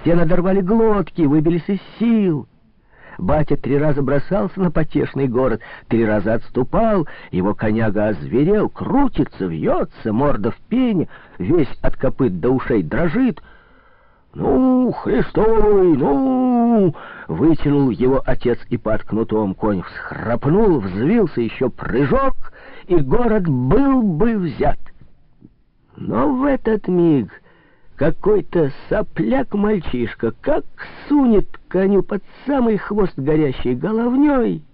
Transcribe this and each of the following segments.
Все надорвали глотки, выбились из сил. Батя три раза бросался на потешный город, три раза отступал, его коняга озверел, крутится, вьется, морда в пене, весь от копыт до ушей дрожит. «Ну, Христовый, ну!» Вытянул его отец и под кнутом конь всхрапнул, взвился еще прыжок, и город был бы взят. Но в этот миг какой-то сопляк-мальчишка как сунет коню под самый хвост горящей головней.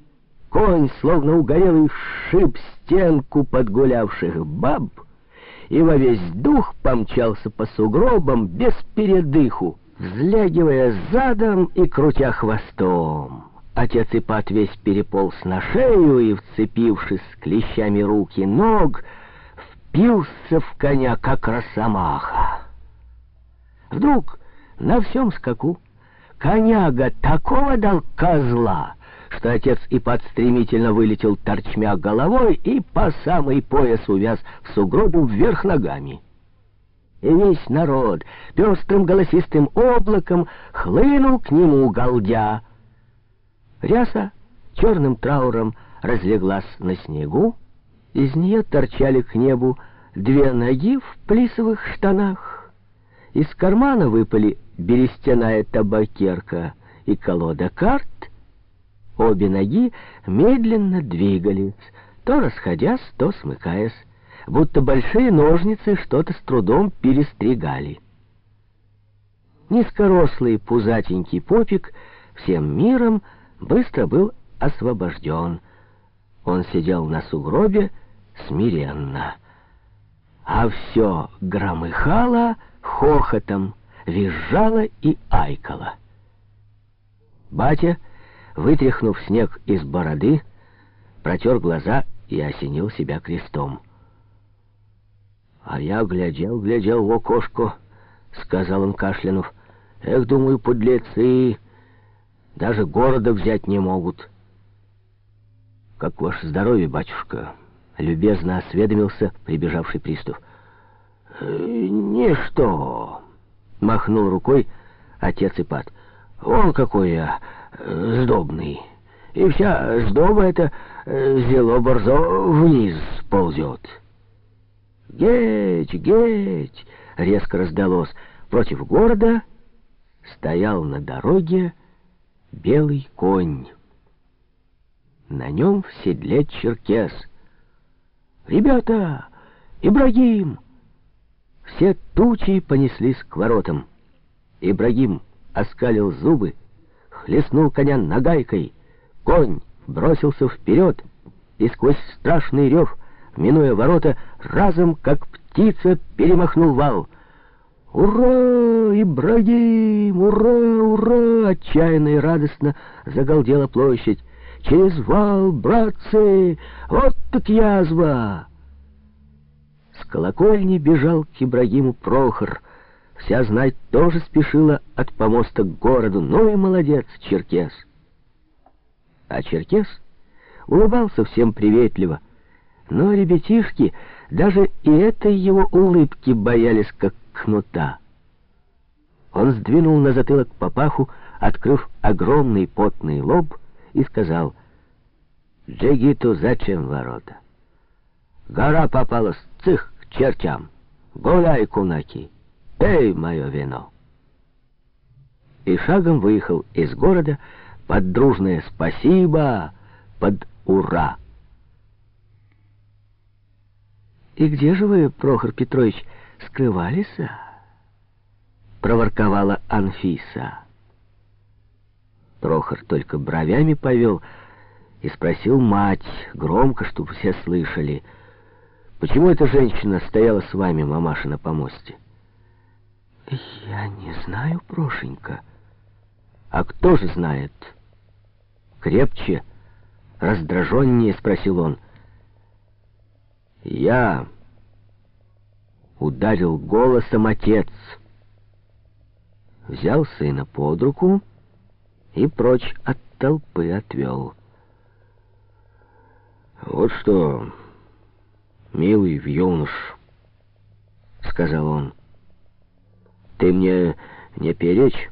Конь, словно угорелый, шиб стенку подгулявших баб и во весь дух помчался по сугробам без передыху, взлягивая задом и крутя хвостом. Отец Ипат весь переполз на шею и, вцепившись клещами руки ног, впился в коня, как росомаха. Вдруг на всем скаку коняга такого дал козла, что отец Ипат стремительно вылетел торчмя головой и по самый пояс увяз в сугробе вверх ногами. И весь народ пестрым голосистым облаком хлынул к нему, галдя. Ряса черным трауром разлеглась на снегу, из нее торчали к небу две ноги в плисовых штанах. Из кармана выпали берестяная табакерка и колода карт. Обе ноги медленно двигались, то расходясь, то смыкаясь, будто большие ножницы что-то с трудом перестригали. Низкорослый пузатенький попик всем миром быстро был освобожден. Он сидел на сугробе смиренно — а все громыхало хохотом, визжало и айкало. Батя, вытряхнув снег из бороды, протер глаза и осенил себя крестом. «А я глядел, глядел в окошко», — сказал он кашлянув. «Эх, думаю, подлецы, даже города взять не могут». «Как ваше здоровье, батюшка?» — любезно осведомился прибежавший пристав. «Ничто!» — махнул рукой отец Ипат. «Он какой я сдобный! И вся сдоба эта зело борзо вниз ползет!» «Геть, геть!» — резко раздалось. Против города стоял на дороге белый конь. На нем в седле черкес — «Ребята! Ибрагим!» Все тучи понеслись к воротам. Ибрагим оскалил зубы, хлестнул коня нагайкой. Конь бросился вперед, и сквозь страшный рев, минуя ворота, разом, как птица, перемахнул вал. «Ура, Ибрагим! Ура, ура!» Отчаянно и радостно загалдела площадь. Через вал, братцы, вот так язва!» С колокольни бежал к Ибрагиму Прохор. Вся знать тоже спешила от помоста к городу. Ну и молодец, Черкес. А Черкес улыбался всем приветливо. Но ребятишки даже и этой его улыбки боялись, как кнута. Он сдвинул на затылок папаху, открыв огромный потный лоб, и сказал, «Джигиту зачем ворота? Гора попалась, цих к чертям! Гуляй, кунаки! Эй, мое вино!» И шагом выехал из города под дружное «Спасибо!» под «Ура!» «И где же вы, Прохор Петрович, скрывались?» — проворковала Анфиса. Прохор только бровями повел и спросил мать, громко, чтобы все слышали, «Почему эта женщина стояла с вами, мамаша, на помосте?» «Я не знаю, Прошенька». «А кто же знает?» «Крепче, раздраженнее?» — спросил он. «Я...» — ударил голосом отец. Взял сына под руку и прочь от толпы отвел. «Вот что, милый вьюнош», — сказал он, — «ты мне не перечь?»